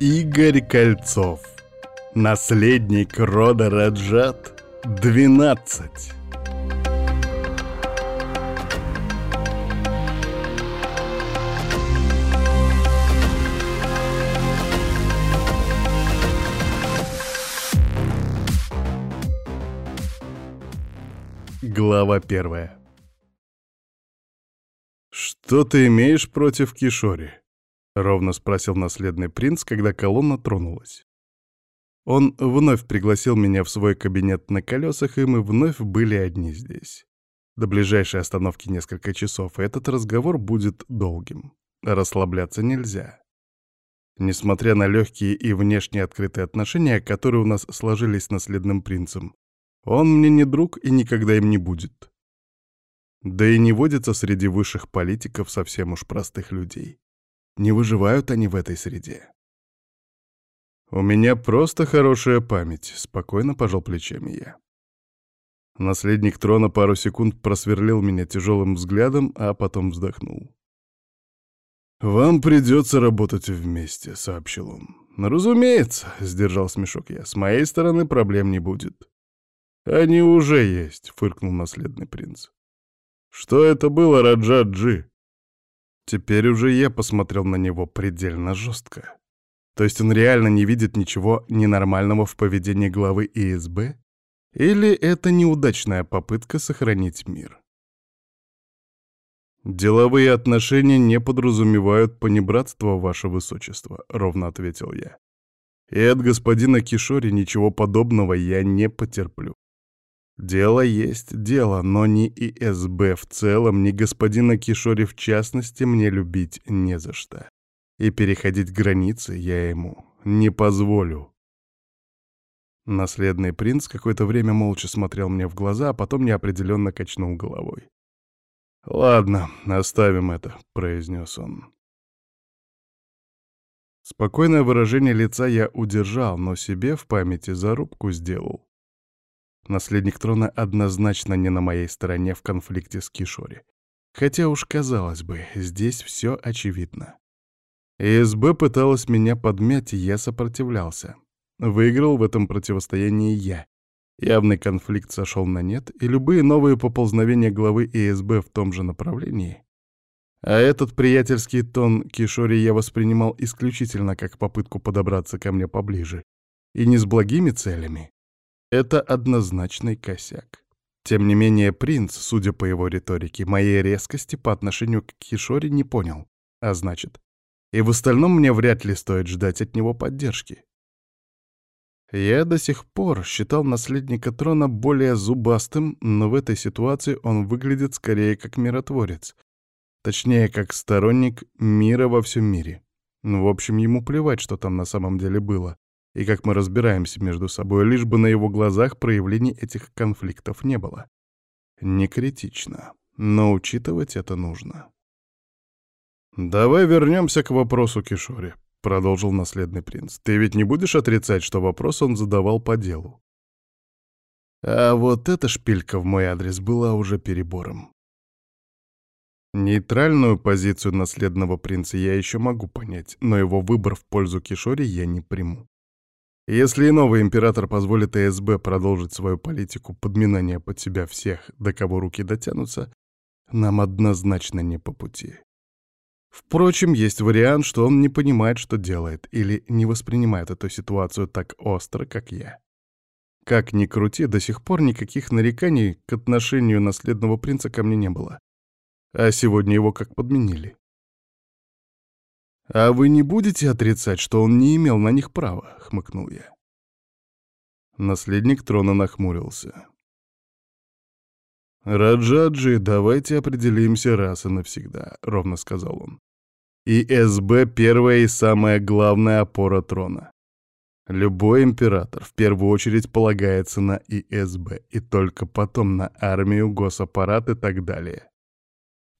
Игорь Кольцов. Наследник рода Раджат. 12. Глава первая. «Что ты имеешь против Кишори?» — ровно спросил наследный принц, когда колонна тронулась. Он вновь пригласил меня в свой кабинет на колесах, и мы вновь были одни здесь. До ближайшей остановки несколько часов, и этот разговор будет долгим. Расслабляться нельзя. Несмотря на легкие и внешне открытые отношения, которые у нас сложились с наследным принцем, он мне не друг и никогда им не будет. Да и не водится среди высших политиков совсем уж простых людей. Не выживают они в этой среде. «У меня просто хорошая память», — спокойно пожал плечами я. Наследник трона пару секунд просверлил меня тяжелым взглядом, а потом вздохнул. «Вам придется работать вместе», — сообщил он. «Разумеется», — сдержал смешок я, — «с моей стороны проблем не будет». «Они уже есть», — фыркнул наследный принц. «Что это было, Раджа-Джи?» Теперь уже я посмотрел на него предельно жестко. То есть он реально не видит ничего ненормального в поведении главы ИСБ? Или это неудачная попытка сохранить мир? «Деловые отношения не подразумевают понебратство, ваше высочество», — ровно ответил я. «И от господина Кишори ничего подобного я не потерплю. Дело есть дело, но ни ИСБ в целом, ни господина Кишори в частности мне любить не за что. И переходить границы я ему не позволю. Наследный принц какое-то время молча смотрел мне в глаза, а потом неопределенно качнул головой. «Ладно, оставим это», — произнес он. Спокойное выражение лица я удержал, но себе в памяти зарубку сделал. Наследник трона однозначно не на моей стороне в конфликте с Кишори. Хотя уж казалось бы, здесь все очевидно. ИСБ пыталась меня подмять, и я сопротивлялся. Выиграл в этом противостоянии я. Явный конфликт сошел на нет, и любые новые поползновения главы ИСБ в том же направлении. А этот приятельский тон Кишори я воспринимал исключительно как попытку подобраться ко мне поближе. И не с благими целями, это однозначный косяк. Тем не менее, принц, судя по его риторике, моей резкости по отношению к Кишори не понял. А значит, и в остальном мне вряд ли стоит ждать от него поддержки. Я до сих пор считал наследника трона более зубастым, но в этой ситуации он выглядит скорее как миротворец. Точнее, как сторонник мира во всем мире. Ну, в общем, ему плевать, что там на самом деле было и как мы разбираемся между собой, лишь бы на его глазах проявлений этих конфликтов не было. Не критично, но учитывать это нужно. «Давай вернемся к вопросу Кишори», — продолжил наследный принц. «Ты ведь не будешь отрицать, что вопрос он задавал по делу?» А вот эта шпилька в мой адрес была уже перебором. Нейтральную позицию наследного принца я еще могу понять, но его выбор в пользу Кишори я не приму. Если и новый император позволит ЭСБ продолжить свою политику подминания под себя всех, до кого руки дотянутся, нам однозначно не по пути. Впрочем, есть вариант, что он не понимает, что делает, или не воспринимает эту ситуацию так остро, как я. Как ни крути, до сих пор никаких нареканий к отношению наследного принца ко мне не было. А сегодня его как подменили. «А вы не будете отрицать, что он не имел на них права?» — хмыкнул я. Наследник трона нахмурился. «Раджаджи, давайте определимся раз и навсегда», — ровно сказал он. «И СБ — первая и самая главная опора трона. Любой император в первую очередь полагается на ИСБ, и только потом на армию, госаппарат и так далее.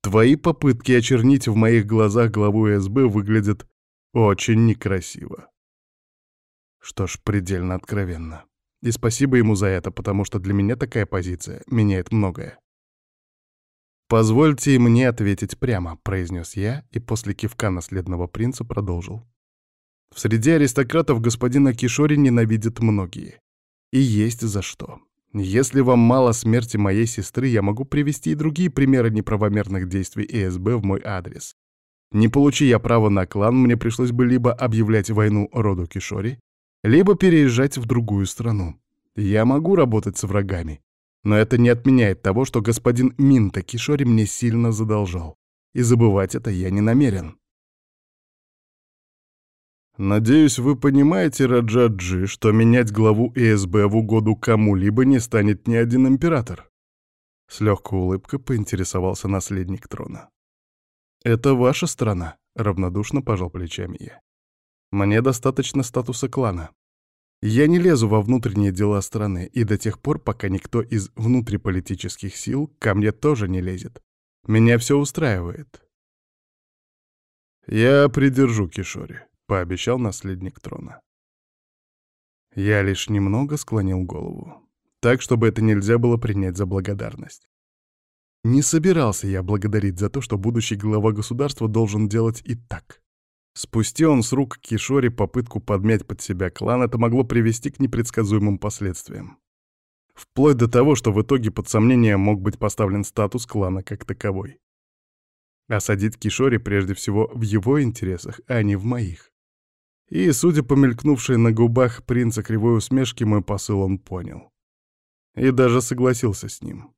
Твои попытки очернить в моих глазах главу СБ выглядят очень некрасиво. Что ж, предельно откровенно. И спасибо ему за это, потому что для меня такая позиция меняет многое. «Позвольте мне ответить прямо», — произнес я и после кивка наследного принца продолжил. В среде аристократов господина Кишори ненавидят многие. И есть за что. Если вам мало смерти моей сестры, я могу привести и другие примеры неправомерных действий ИСБ в мой адрес. Не получи я право на клан, мне пришлось бы либо объявлять войну роду Кишори, либо переезжать в другую страну. Я могу работать с врагами, но это не отменяет того, что господин Минта Кишори мне сильно задолжал. И забывать это я не намерен. Надеюсь, вы понимаете, Раджаджи, что менять главу ИСБ в угоду кому-либо не станет ни один император. С легкой улыбкой поинтересовался наследник трона. «Это ваша страна», — равнодушно пожал плечами я. «Мне достаточно статуса клана. Я не лезу во внутренние дела страны, и до тех пор, пока никто из внутриполитических сил ко мне тоже не лезет. Меня все устраивает». «Я придержу Кишори», пообещал наследник трона. Я лишь немного склонил голову, так, чтобы это нельзя было принять за благодарность. Не собирался я благодарить за то, что будущий глава государства должен делать и так. Спусти он с рук Кишори попытку подмять под себя клан, это могло привести к непредсказуемым последствиям. Вплоть до того, что в итоге под сомнение мог быть поставлен статус клана как таковой. Осадить Кишори прежде всего в его интересах, а не в моих. И, судя по мелькнувшей на губах принца кривой усмешки, мой посыл он понял. И даже согласился с ним.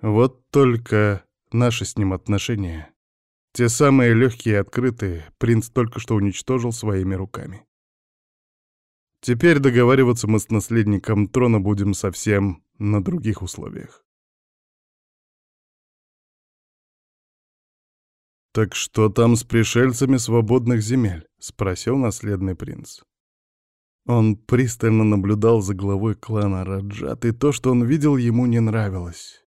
Вот только наши с ним отношения, те самые легкие и открытые, принц только что уничтожил своими руками. Теперь договариваться мы с наследником трона будем совсем на других условиях. «Так что там с пришельцами свободных земель?» — спросил наследный принц. Он пристально наблюдал за главой клана Раджат, и то, что он видел, ему не нравилось.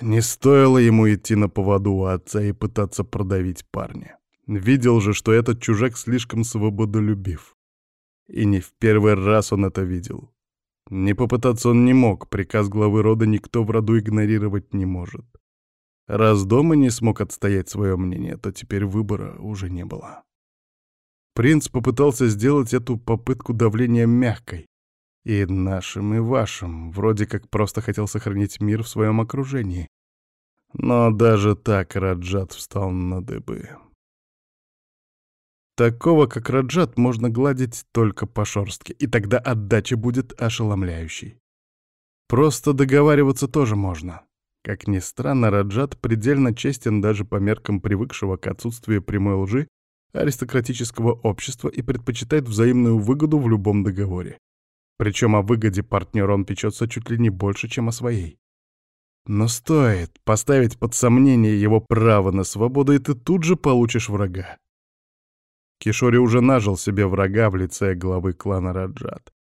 Не стоило ему идти на поводу у отца и пытаться продавить парня. Видел же, что этот чужак слишком свободолюбив. И не в первый раз он это видел. Не попытаться он не мог, приказ главы рода никто в роду игнорировать не может. Раз дома не смог отстоять свое мнение, то теперь выбора уже не было. Принц попытался сделать эту попытку давления мягкой. И нашим, и вашим. Вроде как просто хотел сохранить мир в своем окружении. Но даже так Раджат встал на дыбы. Такого, как Раджат, можно гладить только по шорстке, и тогда отдача будет ошеломляющей. Просто договариваться тоже можно. Как ни странно, Раджат предельно честен даже по меркам привыкшего к отсутствию прямой лжи аристократического общества и предпочитает взаимную выгоду в любом договоре. Причем о выгоде партнера он печется чуть ли не больше, чем о своей. Но стоит поставить под сомнение его право на свободу, и ты тут же получишь врага. Кишори уже нажил себе врага в лице главы клана Раджат.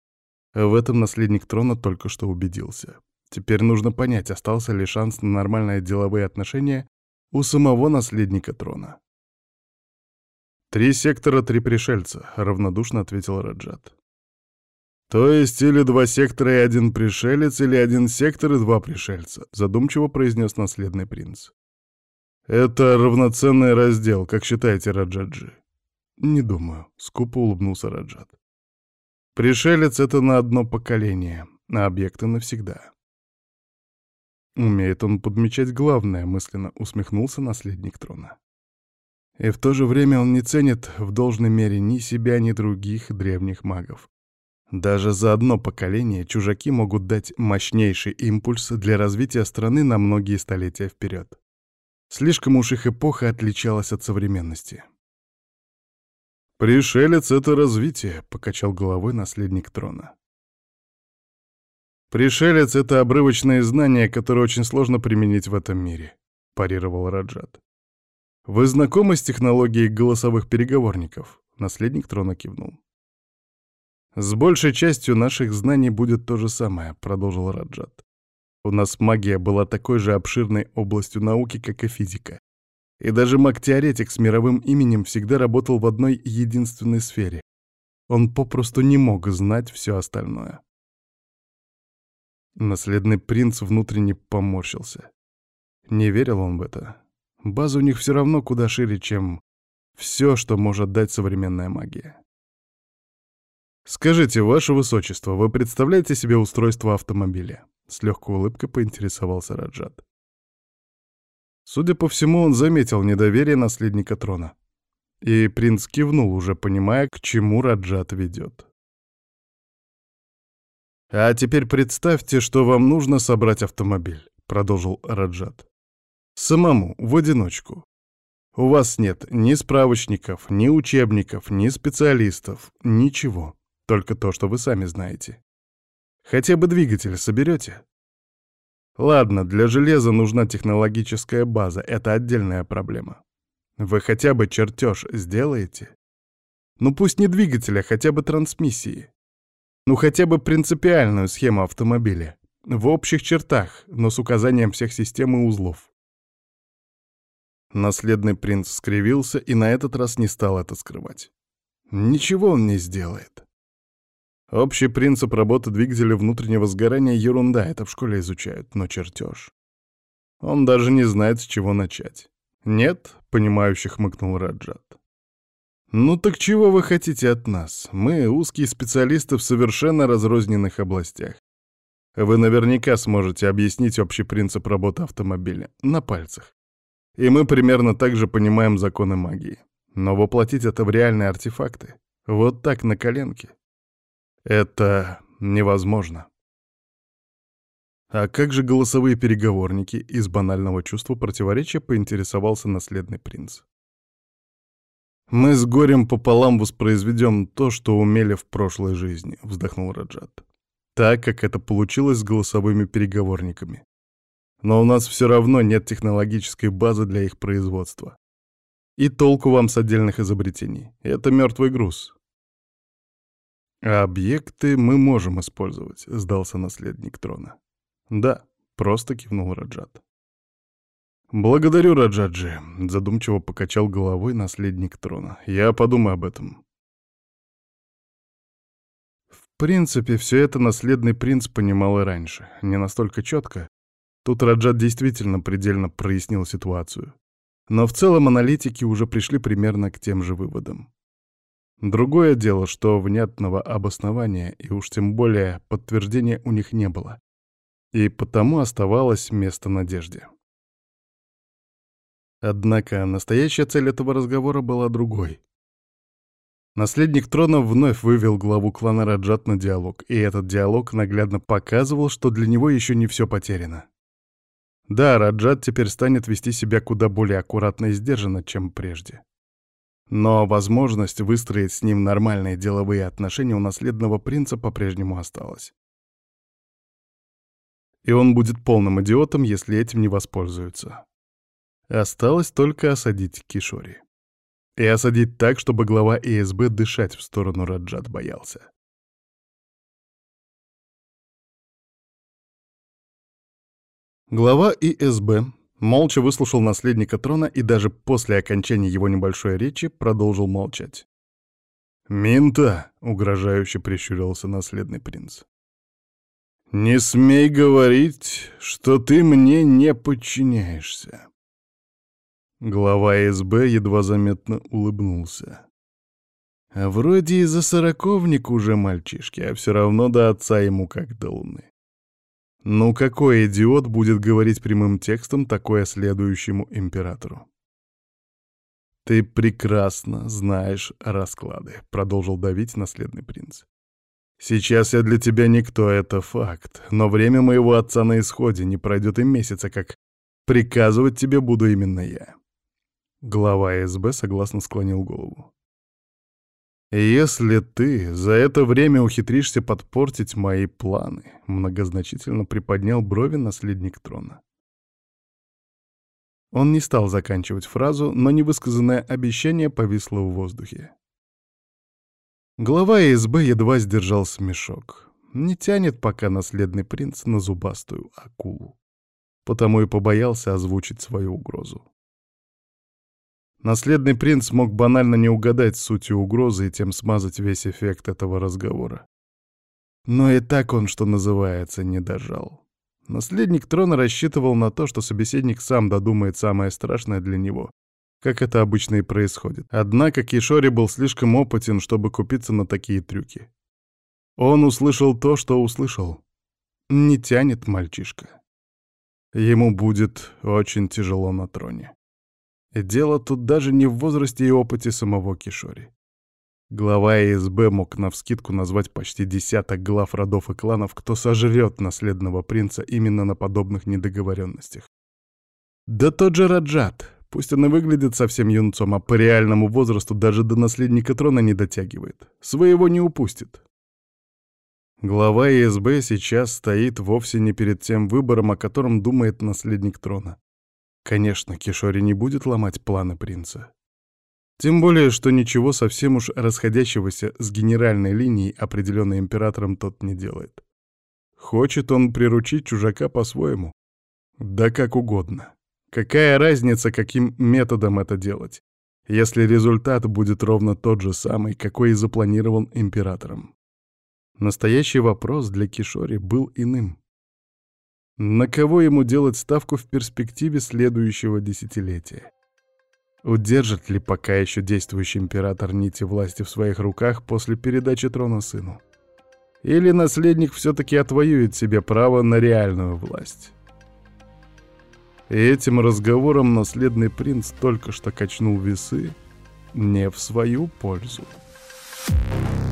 В этом наследник трона только что убедился. Теперь нужно понять, остался ли шанс на нормальные деловые отношения у самого наследника трона. «Три сектора, три пришельца», — равнодушно ответил Раджат. «То есть или два сектора и один пришелец, или один сектор и два пришельца», — задумчиво произнес наследный принц. «Это равноценный раздел, как считаете, Раджаджи?» «Не думаю», — скупо улыбнулся Раджат. «Пришелец — это на одно поколение, а объекты навсегда. Умеет он подмечать главное, мысленно усмехнулся наследник трона. И в то же время он не ценит в должной мере ни себя, ни других древних магов. Даже за одно поколение чужаки могут дать мощнейший импульс для развития страны на многие столетия вперед. Слишком уж их эпоха отличалась от современности. «Пришелец — это развитие», — покачал головой наследник трона. «Пришелец — это обрывочные знания, которые очень сложно применить в этом мире», — парировал Раджат. «Вы знакомы с технологией голосовых переговорников?» Наследник трона кивнул. «С большей частью наших знаний будет то же самое», — продолжил Раджат. «У нас магия была такой же обширной областью науки, как и физика. И даже маг-теоретик с мировым именем всегда работал в одной единственной сфере. Он попросту не мог знать все остальное. Наследный принц внутренне поморщился. Не верил он в это. База у них все равно куда шире, чем Все, что может дать современная магия. «Скажите, ваше высочество, вы представляете себе устройство автомобиля?» С легкой улыбкой поинтересовался Раджат. Судя по всему, он заметил недоверие наследника трона. И принц кивнул, уже понимая, к чему Раджат ведет. «А теперь представьте, что вам нужно собрать автомобиль», — продолжил Раджат. «Самому, в одиночку. У вас нет ни справочников, ни учебников, ни специалистов, ничего. Только то, что вы сами знаете. Хотя бы двигатель соберете? Ладно, для железа нужна технологическая база, это отдельная проблема. Вы хотя бы чертеж сделаете? Ну пусть не двигателя, хотя бы трансмиссии. Ну хотя бы принципиальную схему автомобиля. В общих чертах, но с указанием всех систем и узлов. Наследный принц скривился и на этот раз не стал это скрывать. Ничего он не сделает. Общий принцип работы двигателя внутреннего сгорания — ерунда, это в школе изучают, но чертеж. Он даже не знает, с чего начать. «Нет», — понимающий хмыкнул Раджат. «Ну так чего вы хотите от нас? Мы узкие специалисты в совершенно разрозненных областях. Вы наверняка сможете объяснить общий принцип работы автомобиля на пальцах. И мы примерно так же понимаем законы магии. Но воплотить это в реальные артефакты, вот так на коленке, это невозможно. А как же голосовые переговорники из банального чувства противоречия поинтересовался наследный принц? «Мы с горем пополам воспроизведем то, что умели в прошлой жизни», — вздохнул Раджат. «Так, как это получилось с голосовыми переговорниками. Но у нас все равно нет технологической базы для их производства. И толку вам с отдельных изобретений. Это мертвый груз. А объекты мы можем использовать, сдался наследник трона. Да, просто кивнул Раджат. «Благодарю, Раджаджи», — задумчиво покачал головой наследник трона. «Я подумаю об этом». В принципе, все это наследный принц понимал и раньше. Не настолько четко. Тут Раджат действительно предельно прояснил ситуацию. Но в целом аналитики уже пришли примерно к тем же выводам. Другое дело, что внятного обоснования и уж тем более подтверждения у них не было. И потому оставалось место надежде. Однако настоящая цель этого разговора была другой. Наследник трона вновь вывел главу клана Раджат на диалог, и этот диалог наглядно показывал, что для него еще не все потеряно. Да, Раджат теперь станет вести себя куда более аккуратно и сдержанно, чем прежде. Но возможность выстроить с ним нормальные деловые отношения у наследного принца по-прежнему осталась. И он будет полным идиотом, если этим не воспользуется. Осталось только осадить Кишори. И осадить так, чтобы глава ИСБ дышать в сторону Раджат боялся. Глава ИСБ Молча выслушал наследника трона и даже после окончания его небольшой речи продолжил молчать. «Минта!» — угрожающе прищурился наследный принц. «Не смей говорить, что ты мне не подчиняешься!» Глава СБ едва заметно улыбнулся. А вроде и за сороковник уже мальчишки, а все равно до отца ему как до луны. Ну какой идиот будет говорить прямым текстом такое следующему императору? «Ты прекрасно знаешь расклады», — продолжил давить наследный принц. «Сейчас я для тебя никто, это факт, но время моего отца на исходе, не пройдет и месяца, как приказывать тебе буду именно я». Глава СБ согласно склонил голову. «Если ты за это время ухитришься подпортить мои планы», — многозначительно приподнял брови наследник трона. Он не стал заканчивать фразу, но невысказанное обещание повисло в воздухе. Глава ИСБ едва сдержал смешок. Не тянет пока наследный принц на зубастую акулу. Потому и побоялся озвучить свою угрозу. Наследный принц мог банально не угадать сутью угрозы и тем смазать весь эффект этого разговора. Но и так он, что называется, не дожал. Наследник трона рассчитывал на то, что собеседник сам додумает самое страшное для него как это обычно и происходит. Однако Кишори был слишком опытен, чтобы купиться на такие трюки. Он услышал то, что услышал. Не тянет мальчишка. Ему будет очень тяжело на троне. Дело тут даже не в возрасте и опыте самого Кишори. Глава ИСБ мог навскидку назвать почти десяток глав родов и кланов, кто сожрет наследного принца именно на подобных недоговоренностях. Да тот же Раджат, пусть он и выглядит совсем юнцом, а по реальному возрасту даже до наследника трона не дотягивает. Своего не упустит. Глава ИСБ сейчас стоит вовсе не перед тем выбором, о котором думает наследник трона. Конечно, Кишори не будет ломать планы принца. Тем более, что ничего совсем уж расходящегося с генеральной линией, определенной императором, тот не делает. Хочет он приручить чужака по-своему. Да как угодно. Какая разница, каким методом это делать, если результат будет ровно тот же самый, какой и запланирован императором? Настоящий вопрос для Кишори был иным. На кого ему делать ставку в перспективе следующего десятилетия? Удержит ли пока еще действующий император нити власти в своих руках после передачи трона сыну? Или наследник все-таки отвоюет себе право на реальную власть? И этим разговором наследный принц только что качнул весы не в свою пользу. Thank you